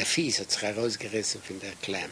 Der Fies hat sich herausgerissen von der Klemm.